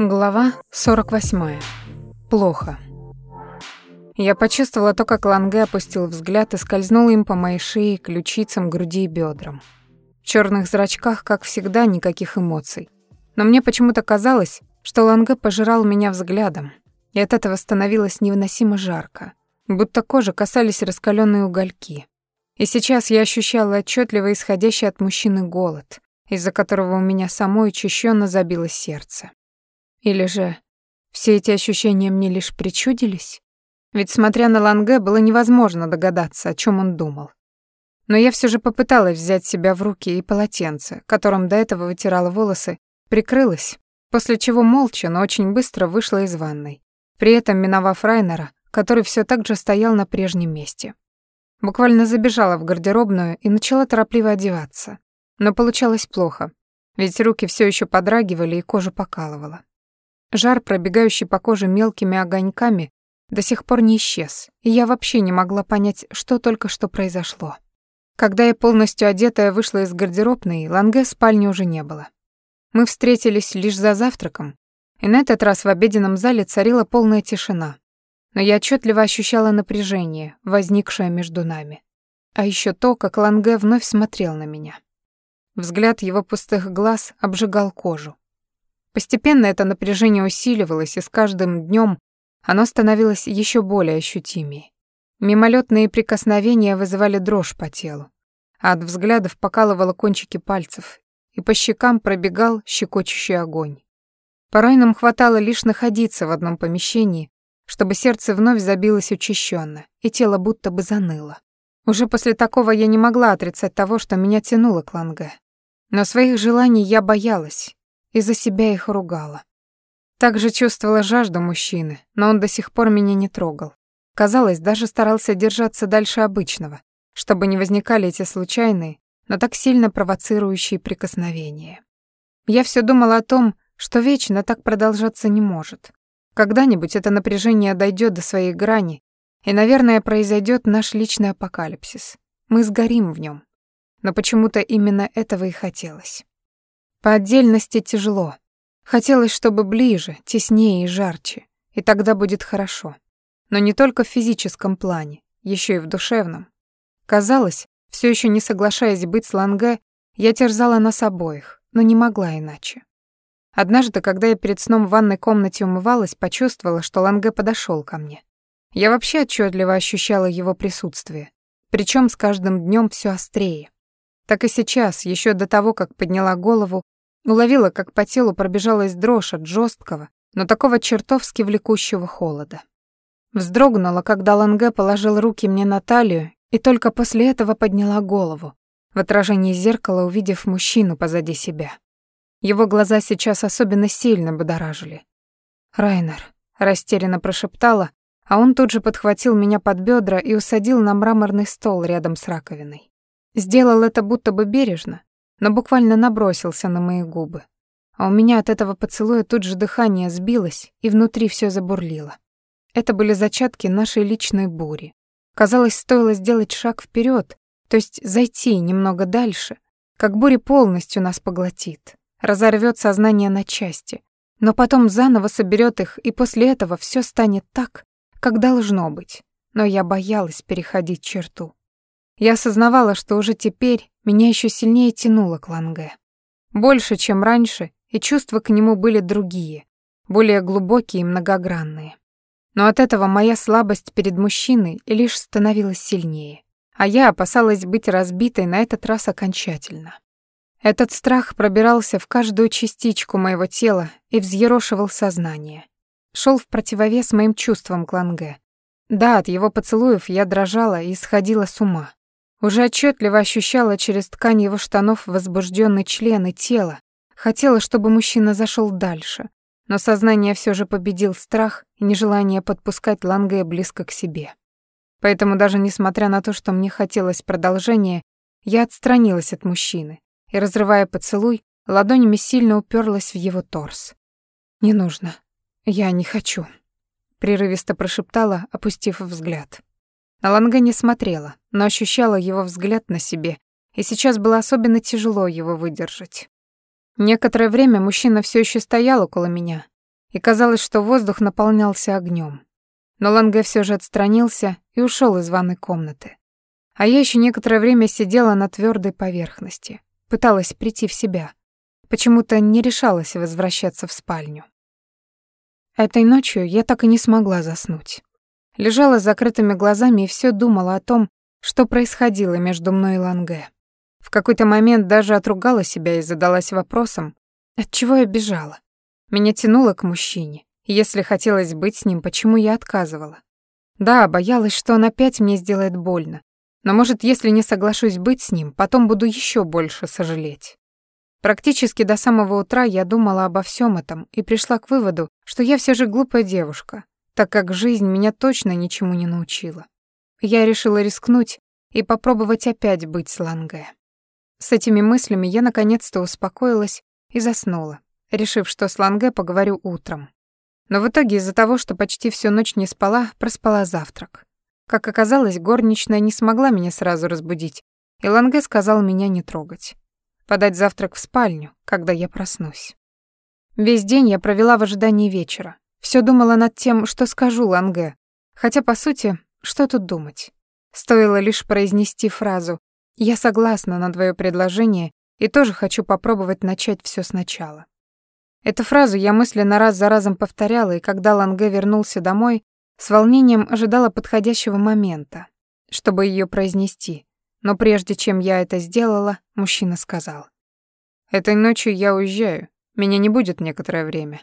Глава 48. Плохо. Я почувствовала то, как Ланге опустил взгляд и скользнул им по моей шее, ключицам, груди и бедрам. В черных зрачках, как всегда, никаких эмоций. Но мне почему-то казалось, что Ланге пожирал меня взглядом, и от этого становилось невыносимо жарко, будто кожи касались раскаленные угольки. И сейчас я ощущала отчетливо исходящий от мужчины голод, из-за которого у меня самой учащенно забилось сердце. Или же все эти ощущения мне лишь причудились? Ведь, смотря на Ланге, было невозможно догадаться, о чем он думал. Но я все же попыталась взять себя в руки и полотенце, которым до этого вытирала волосы, прикрылась, после чего молча, но очень быстро вышла из ванной, при этом миновав Райнера, который все так же стоял на прежнем месте. Буквально забежала в гардеробную и начала торопливо одеваться. Но получалось плохо, ведь руки все еще подрагивали и кожу покалывала. Жар, пробегающий по коже мелкими огоньками, до сих пор не исчез, и я вообще не могла понять, что только что произошло. Когда я полностью одетая вышла из гардеробной, Ланге в спальне уже не было. Мы встретились лишь за завтраком, и на этот раз в обеденном зале царила полная тишина. Но я отчетливо ощущала напряжение, возникшее между нами. А еще то, как Ланге вновь смотрел на меня. Взгляд его пустых глаз обжигал кожу. Постепенно это напряжение усиливалось, и с каждым днем оно становилось еще более ощутимее. Мимолетные прикосновения вызывали дрожь по телу, а от взглядов покалывало кончики пальцев, и по щекам пробегал щекочущий огонь. Порой нам хватало лишь находиться в одном помещении, чтобы сердце вновь забилось учащенно, и тело будто бы заныло. Уже после такого я не могла отрицать того, что меня тянуло к Ланге. Но своих желаний я боялась и за себя их ругала. Также чувствовала жажду мужчины, но он до сих пор меня не трогал. Казалось, даже старался держаться дальше обычного, чтобы не возникали эти случайные, но так сильно провоцирующие прикосновения. Я все думала о том, что вечно так продолжаться не может. Когда-нибудь это напряжение дойдет до своей грани, и, наверное, произойдет наш личный апокалипсис. Мы сгорим в нем. Но почему-то именно этого и хотелось. По отдельности тяжело. Хотелось, чтобы ближе, теснее и жарче, и тогда будет хорошо. Но не только в физическом плане, еще и в душевном. Казалось, все еще не соглашаясь быть с Ланге, я терзала нас обоих, но не могла иначе. Однажды, когда я перед сном в ванной комнате умывалась, почувствовала, что Ланге подошел ко мне. Я вообще отчетливо ощущала его присутствие, причем с каждым днем все острее. Так и сейчас, еще до того, как подняла голову, уловила, как по телу пробежалась дрожь от жесткого, но такого чертовски влекущего холода. Вздрогнула, когда Ланге положил руки мне на талию, и только после этого подняла голову, в отражении зеркала увидев мужчину позади себя. Его глаза сейчас особенно сильно будоражили. «Райнер», — растерянно прошептала, а он тут же подхватил меня под бедра и усадил на мраморный стол рядом с раковиной. Сделал это будто бы бережно, но буквально набросился на мои губы. А у меня от этого поцелуя тут же дыхание сбилось, и внутри все забурлило. Это были зачатки нашей личной бури. Казалось, стоило сделать шаг вперед, то есть зайти немного дальше, как буря полностью нас поглотит, разорвет сознание на части, но потом заново соберет их, и после этого все станет так, как должно быть. Но я боялась переходить черту. Я осознавала, что уже теперь меня еще сильнее тянуло к Ланге. Больше, чем раньше, и чувства к нему были другие, более глубокие и многогранные. Но от этого моя слабость перед мужчиной лишь становилась сильнее, а я опасалась быть разбитой на этот раз окончательно. Этот страх пробирался в каждую частичку моего тела и взъерошивал сознание. Шел в противовес моим чувствам к Ланге. Да, от его поцелуев я дрожала и сходила с ума. Уже отчетливо ощущала через ткань его штанов возбужденный член и тело. Хотела, чтобы мужчина зашел дальше, но сознание все же победил страх и нежелание подпускать Ланге близко к себе. Поэтому даже несмотря на то, что мне хотелось продолжения, я отстранилась от мужчины и, разрывая поцелуй, ладонями сильно уперлась в его торс. «Не нужно. Я не хочу», — прерывисто прошептала, опустив взгляд. На не смотрела, но ощущала его взгляд на себе, и сейчас было особенно тяжело его выдержать. Некоторое время мужчина все еще стоял около меня, и казалось, что воздух наполнялся огнем. Но Ланге все же отстранился и ушел из ванной комнаты. А я еще некоторое время сидела на твердой поверхности, пыталась прийти в себя. Почему-то не решалась возвращаться в спальню. Этой ночью я так и не смогла заснуть. Лежала с закрытыми глазами и все думала о том, что происходило между мной и Ланге. В какой-то момент даже отругала себя и задалась вопросом, от чего я бежала. Меня тянуло к мужчине. Если хотелось быть с ним, почему я отказывала? Да, боялась, что он опять мне сделает больно. Но, может, если не соглашусь быть с ним, потом буду еще больше сожалеть. Практически до самого утра я думала обо всем этом и пришла к выводу, что я все же глупая девушка, так как жизнь меня точно ничему не научила. Я решила рискнуть и попробовать опять быть с Ланге. С этими мыслями я наконец-то успокоилась и заснула, решив, что с Ланге поговорю утром. Но в итоге из-за того, что почти всю ночь не спала, проспала завтрак. Как оказалось, горничная не смогла меня сразу разбудить, и Ланге сказал меня не трогать. Подать завтрак в спальню, когда я проснусь. Весь день я провела в ожидании вечера. Все думала над тем, что скажу Ланге. Хотя, по сути, что тут думать? Стоило лишь произнести фразу «Я согласна на твое предложение и тоже хочу попробовать начать все сначала». Эту фразу я мысленно раз за разом повторяла, и когда Ланге вернулся домой, с волнением ожидала подходящего момента, чтобы ее произнести. Но прежде чем я это сделала, мужчина сказал. «Этой ночью я уезжаю. Меня не будет некоторое время».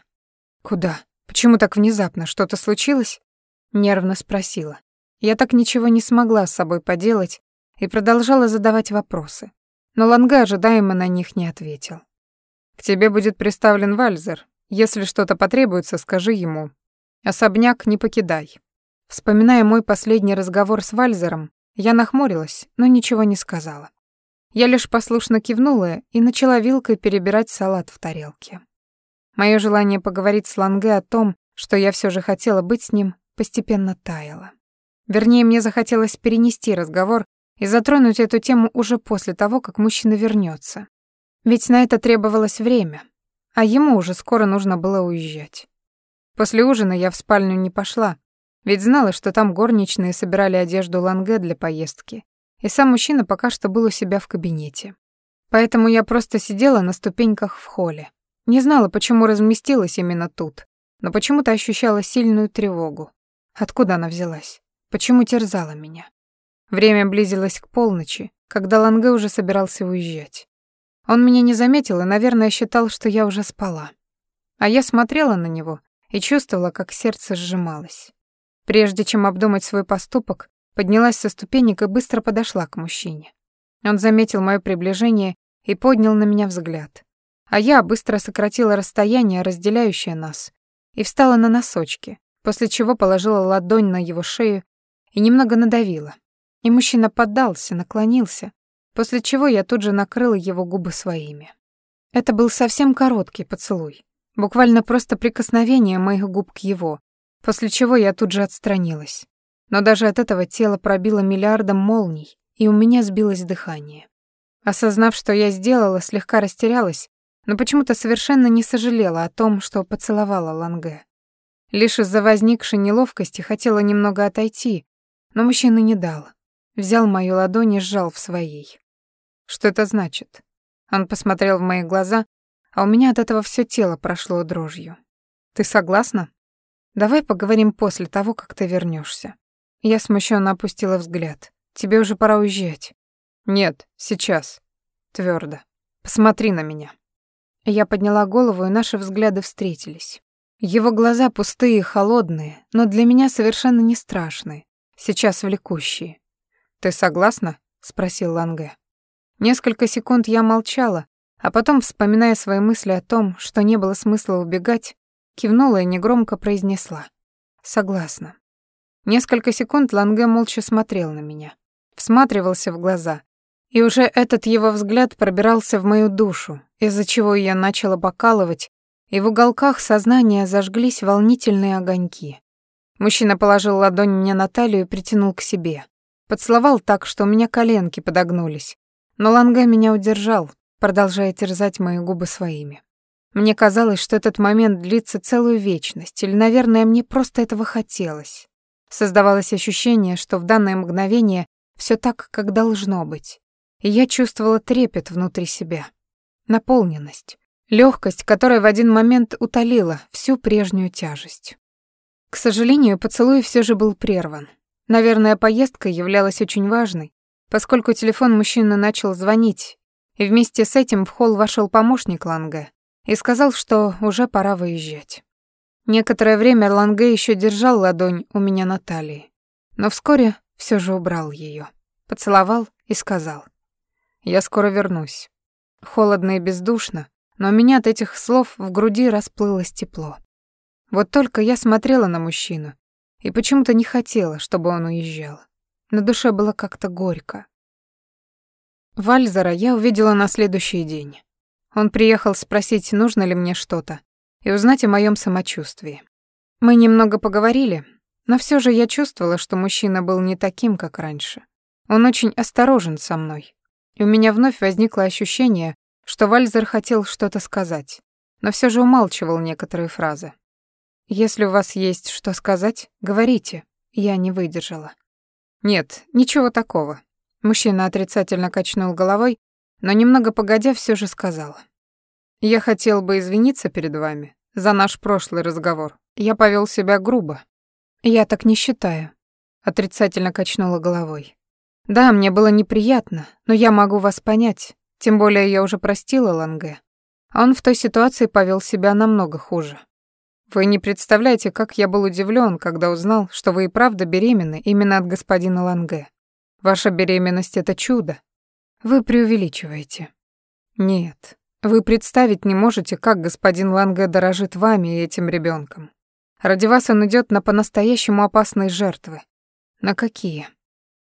«Куда? Почему так внезапно? Что-то случилось?» Нервно спросила. Я так ничего не смогла с собой поделать и продолжала задавать вопросы. Но Ланга ожидаемо на них не ответил. К тебе будет приставлен Вальзер. Если что-то потребуется, скажи ему. Особняк не покидай. Вспоминая мой последний разговор с Вальзером, я нахмурилась, но ничего не сказала. Я лишь послушно кивнула и начала вилкой перебирать салат в тарелке. Мое желание поговорить с Ланге о том, что я все же хотела быть с ним, постепенно таяло. Вернее, мне захотелось перенести разговор и затронуть эту тему уже после того, как мужчина вернется. Ведь на это требовалось время, а ему уже скоро нужно было уезжать. После ужина я в спальню не пошла, ведь знала, что там горничные собирали одежду Ланге для поездки, и сам мужчина пока что был у себя в кабинете. Поэтому я просто сидела на ступеньках в холле. Не знала, почему разместилась именно тут, но почему-то ощущала сильную тревогу. Откуда она взялась? Почему терзала меня? Время близилось к полночи, когда Ланге уже собирался уезжать. Он меня не заметил и, наверное, считал, что я уже спала. А я смотрела на него и чувствовала, как сердце сжималось. Прежде чем обдумать свой поступок, поднялась со ступенек и быстро подошла к мужчине. Он заметил моё приближение и поднял на меня взгляд. А я быстро сократила расстояние, разделяющее нас, и встала на носочки, после чего положила ладонь на его шею и немного надавила. И мужчина поддался, наклонился, после чего я тут же накрыла его губы своими. Это был совсем короткий поцелуй, буквально просто прикосновение моих губ к его, после чего я тут же отстранилась. Но даже от этого тело пробило миллиардом молний, и у меня сбилось дыхание. Осознав, что я сделала, слегка растерялась, но почему-то совершенно не сожалела о том, что поцеловала Ланге. Лишь из-за возникшей неловкости хотела немного отойти, но мужчина не дал. Взял мою ладонь и сжал в своей. Что это значит? Он посмотрел в мои глаза, а у меня от этого все тело прошло дрожью. Ты согласна? Давай поговорим после того, как ты вернешься. Я смущенно опустила взгляд. Тебе уже пора уезжать. Нет, сейчас. Твердо. Посмотри на меня. Я подняла голову, и наши взгляды встретились. Его глаза пустые и холодные, но для меня совершенно не страшные, сейчас влекущие. «Ты согласна?» — спросил Ланге. Несколько секунд я молчала, а потом, вспоминая свои мысли о том, что не было смысла убегать, кивнула и негромко произнесла. «Согласна». Несколько секунд Ланге молча смотрел на меня, всматривался в глаза, и уже этот его взгляд пробирался в мою душу, из-за чего я начала покалывать, и в уголках сознания зажглись волнительные огоньки. Мужчина положил ладонь мне на талию и притянул к себе. Поцеловал так, что у меня коленки подогнулись, но Ланга меня удержал, продолжая терзать мои губы своими. Мне казалось, что этот момент длится целую вечность, или, наверное, мне просто этого хотелось. Создавалось ощущение, что в данное мгновение все так, как должно быть. Я чувствовала трепет внутри себя. Наполненность. легкость, которая в один момент утолила всю прежнюю тяжесть. К сожалению, поцелуй все же был прерван. Наверное, поездка являлась очень важной, поскольку телефон мужчины начал звонить, и вместе с этим в холл вошел помощник Ланге и сказал, что уже пора выезжать. Некоторое время Ланге еще держал ладонь у меня на талии, но вскоре все же убрал ее, поцеловал и сказал: "Я скоро вернусь". Холодно и бездушно, но у меня от этих слов в груди расплылось тепло. Вот только я смотрела на мужчину и почему-то не хотела, чтобы он уезжал. На душе было как-то горько. Вальзера я увидела на следующий день. Он приехал спросить, нужно ли мне что-то, и узнать о моем самочувствии. Мы немного поговорили, но все же я чувствовала, что мужчина был не таким, как раньше. Он очень осторожен со мной. И у меня вновь возникло ощущение, что Вальзер хотел что-то сказать, но все же умалчивал некоторые фразы. «Если у вас есть что сказать, говорите». Я не выдержала. «Нет, ничего такого». Мужчина отрицательно качнул головой, но немного погодя все же сказал. «Я хотел бы извиниться перед вами за наш прошлый разговор. Я повел себя грубо». «Я так не считаю», — отрицательно качнула головой. Да, мне было неприятно, но я могу вас понять. Тем более я уже простила Ланге. Он в той ситуации повел себя намного хуже. Вы не представляете, как я был удивлен, когда узнал, что вы и правда беременны именно от господина Ланге. Ваша беременность — это чудо. Вы преувеличиваете. Нет, вы представить не можете, как господин Ланге дорожит вами и этим ребенком. Ради вас он идет на по-настоящему опасные жертвы. На какие?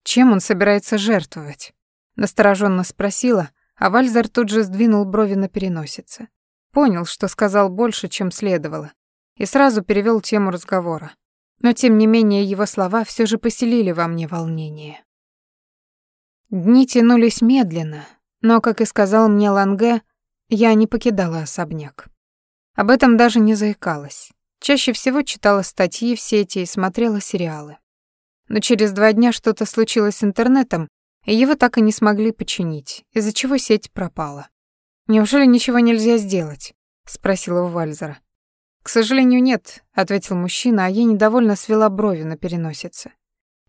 Чем он собирается жертвовать? Настороженно спросила, а Вальзер тут же сдвинул брови на переносице. Понял, что сказал больше, чем следовало, и сразу перевел тему разговора. Но тем не менее его слова все же поселили во мне волнение. Дни тянулись медленно, но, как и сказал мне Ланге, я не покидала особняк. Об этом даже не заикалась. Чаще всего читала статьи в сети и смотрела сериалы. Но через два дня что-то случилось с интернетом, и его так и не смогли починить, из-за чего сеть пропала. «Неужели ничего нельзя сделать?» — спросила у Вальзера. «К сожалению, нет», — ответил мужчина, а я недовольно свела брови на переносице.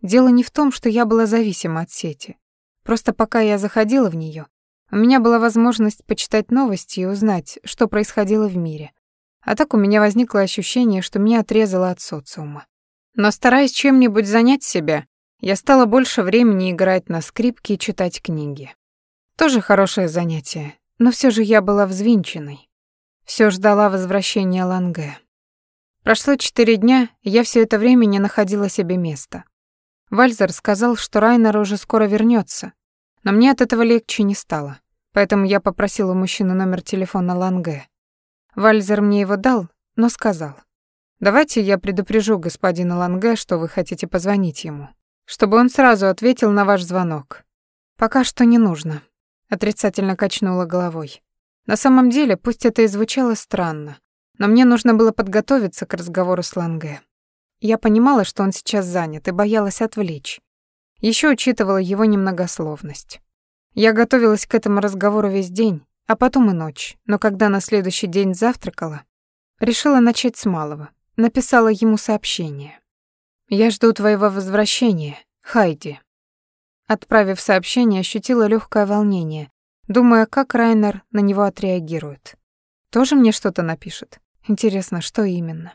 Дело не в том, что я была зависима от сети. Просто пока я заходила в нее, у меня была возможность почитать новости и узнать, что происходило в мире. А так у меня возникло ощущение, что меня отрезало от социума. Но стараясь чем-нибудь занять себя, я стала больше времени играть на скрипке и читать книги. Тоже хорошее занятие, но все же я была взвинченной. Все ждала возвращения Ланге. Прошло четыре дня, я все это время не находила себе места. Вальзер сказал, что Райнер уже скоро вернется, но мне от этого легче не стало, поэтому я попросила мужчину номер телефона Ланге. Вальзер мне его дал, но сказал, Давайте я предупрежу господина Ланге, что вы хотите позвонить ему, чтобы он сразу ответил на ваш звонок. Пока что не нужно, отрицательно качнула головой. На самом деле, пусть это и звучало странно, но мне нужно было подготовиться к разговору с Ланге. Я понимала, что он сейчас занят, и боялась отвлечь. Еще учитывала его немногословность. Я готовилась к этому разговору весь день, а потом и ночь, но когда на следующий день завтракала, решила начать с малого. Написала ему сообщение. «Я жду твоего возвращения, Хайди». Отправив сообщение, ощутила легкое волнение, думая, как Райнер на него отреагирует. Тоже мне что-то напишет? Интересно, что именно?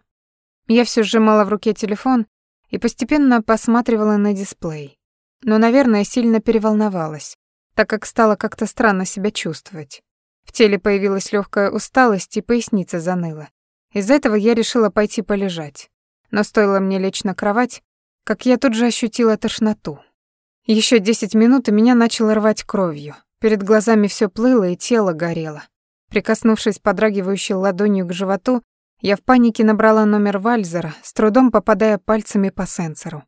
Я все сжимала в руке телефон и постепенно посматривала на дисплей. Но, наверное, сильно переволновалась, так как стала как-то странно себя чувствовать. В теле появилась легкая усталость и поясница заныла. Из-за этого я решила пойти полежать. Но стоило мне лечь на кровать, как я тут же ощутила тошноту. Еще десять минут и меня начало рвать кровью. Перед глазами все плыло и тело горело. Прикоснувшись подрагивающей ладонью к животу, я в панике набрала номер Вальзера, с трудом попадая пальцами по сенсору.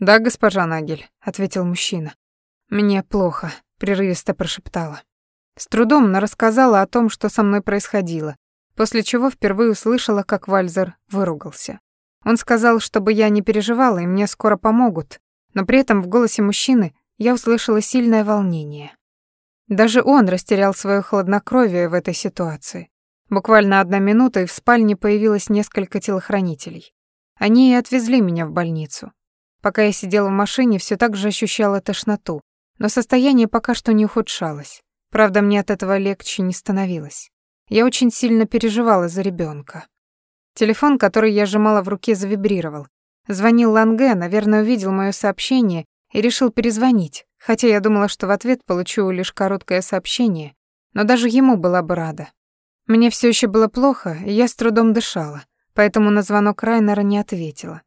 «Да, госпожа Нагель», — ответил мужчина. «Мне плохо», — прерывисто прошептала. С трудом, но рассказала о том, что со мной происходило, после чего впервые услышала, как Вальзер выругался. Он сказал, чтобы я не переживала, и мне скоро помогут, но при этом в голосе мужчины я услышала сильное волнение. Даже он растерял свое хладнокровие в этой ситуации. Буквально одна минута, и в спальне появилось несколько телохранителей. Они и отвезли меня в больницу. Пока я сидела в машине, все так же ощущала тошноту, но состояние пока что не ухудшалось. Правда, мне от этого легче не становилось. Я очень сильно переживала за ребенка. Телефон, который я сжимала в руке, завибрировал. Звонил Ланге, наверное, увидел мое сообщение и решил перезвонить, хотя я думала, что в ответ получу лишь короткое сообщение, но даже ему была бы рада. Мне все еще было плохо, и я с трудом дышала, поэтому на звонок Райнера не ответила.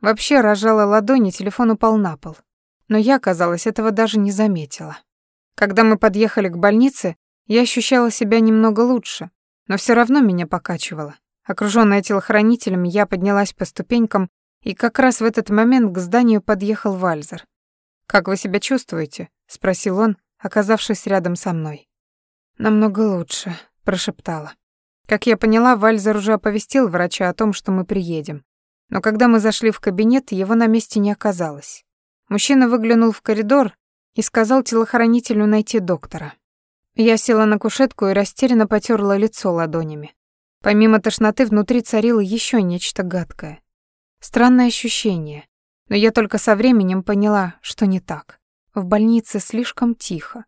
Вообще рожала ладони, телефон упал на пол. Но я, казалось, этого даже не заметила. Когда мы подъехали к больнице, я ощущала себя немного лучше, но все равно меня покачивало. Окружённая телохранителем, я поднялась по ступенькам, и как раз в этот момент к зданию подъехал Вальзер. «Как вы себя чувствуете?» — спросил он, оказавшись рядом со мной. «Намного лучше», — прошептала. Как я поняла, Вальзер уже оповестил врача о том, что мы приедем. Но когда мы зашли в кабинет, его на месте не оказалось. Мужчина выглянул в коридор и сказал телохранителю найти доктора. Я села на кушетку и растерянно потёрла лицо ладонями. Помимо тошноты внутри царило еще нечто гадкое. Странное ощущение, но я только со временем поняла, что не так. В больнице слишком тихо.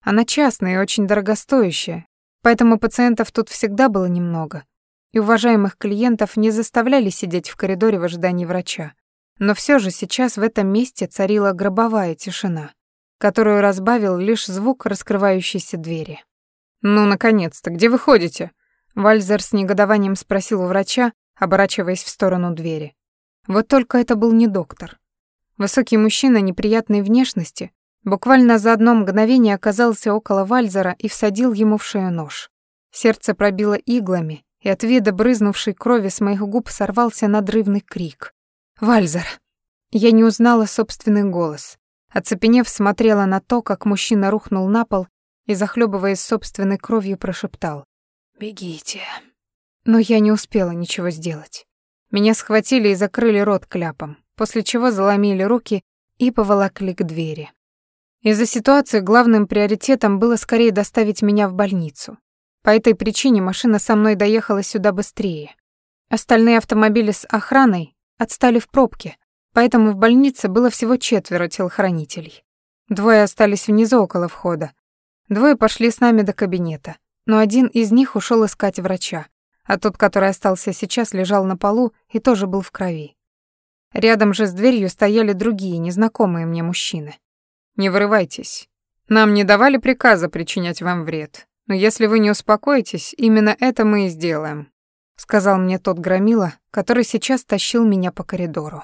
Она частная и очень дорогостоящая, поэтому пациентов тут всегда было немного, и уважаемых клиентов не заставляли сидеть в коридоре в ожидании врача. Но все же сейчас в этом месте царила гробовая тишина, которую разбавил лишь звук раскрывающейся двери. «Ну, наконец-то, где вы ходите?» Вальзер с негодованием спросил у врача, оборачиваясь в сторону двери. Вот только это был не доктор. Высокий мужчина неприятной внешности буквально за одно мгновение оказался около Вальзера и всадил ему в шею нож. Сердце пробило иглами, и от вида брызнувшей крови с моих губ сорвался надрывный крик. «Вальзер!» Я не узнала собственный голос. Оцепенев, смотрела на то, как мужчина рухнул на пол и, захлебываясь собственной кровью, прошептал. «Бегите». Но я не успела ничего сделать. Меня схватили и закрыли рот кляпом, после чего заломили руки и поволокли к двери. Из-за ситуации главным приоритетом было скорее доставить меня в больницу. По этой причине машина со мной доехала сюда быстрее. Остальные автомобили с охраной отстали в пробке, поэтому в больнице было всего четверо телохранителей. Двое остались внизу около входа. Двое пошли с нами до кабинета но один из них ушел искать врача, а тот, который остался сейчас, лежал на полу и тоже был в крови. Рядом же с дверью стояли другие, незнакомые мне мужчины. «Не вырывайтесь. Нам не давали приказа причинять вам вред, но если вы не успокоитесь, именно это мы и сделаем», сказал мне тот громила, который сейчас тащил меня по коридору.